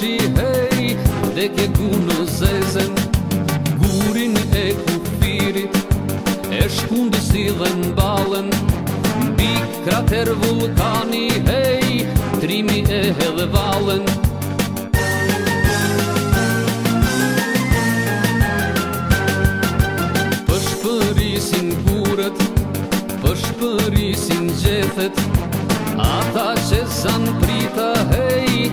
shi hej Dhe ke gu në zezen Gurin e kufirit E shkundi si dhe në balen Bik krater vulkani hej Trimi e hedhe valen Përshpërisin kuret Përshpërisin gjethet Ata që zanë prita hej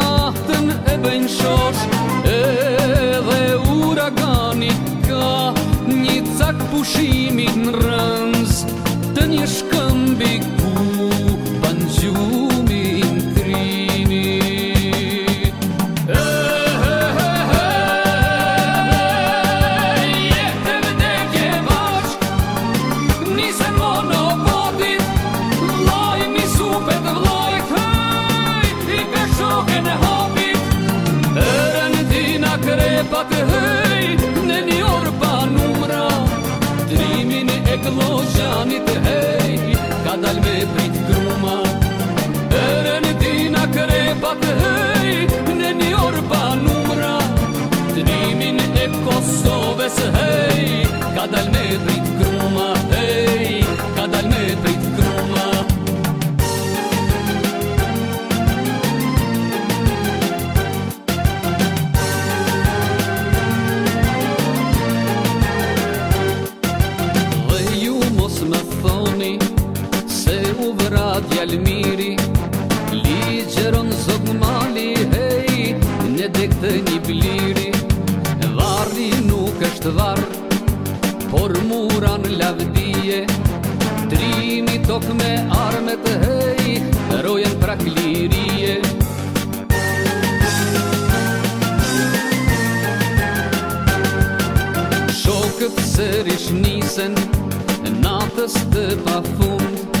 E bëjnë shosh E dhe uraganit Ka një cak Pushimin rëndz Të një shkëmbi Ku panë zhumin Trini E he he he E mono pak hëj Në një orë pa numra Trimin e kloxanit prit gruma Ere në tina kre pak hëj Në një orë pa numra djalmiri Ligjeron zog mali hej Ne dek të një bliri Varri nuk është varr Por muran lavdije Trimi tok me armet hej Rojen prak lirije Shokët sërish nisen Natës të pa fund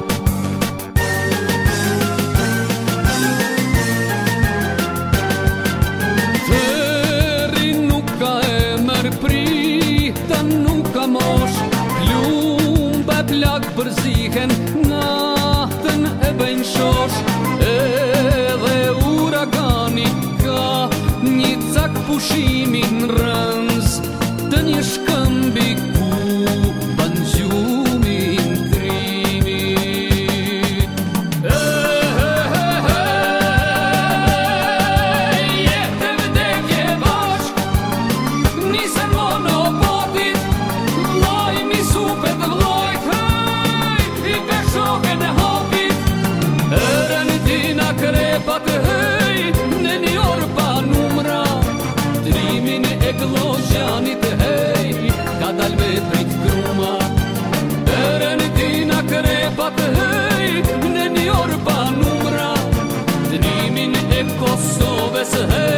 ndjekën Nahtën e bëjnë shosh Edhe uragani Ka një cak pushimin rëndz Të një shkërë pa të hëj Në një orë pa numra Trimin e gloxani të hëj Ka me prit gruma Dërë në tina kre pa të Në një orë pa numra Trimin e Kosovës hëj